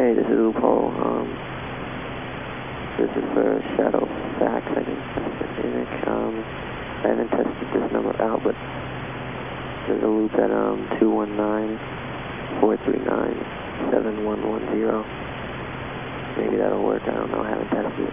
Hey, this is Loophole. Um, this is for Shadow Fax. I didn't test I haven't tested this number out, but there's a loop at um 219-439-7110. Maybe that'll work. I don't know. I haven't tested it.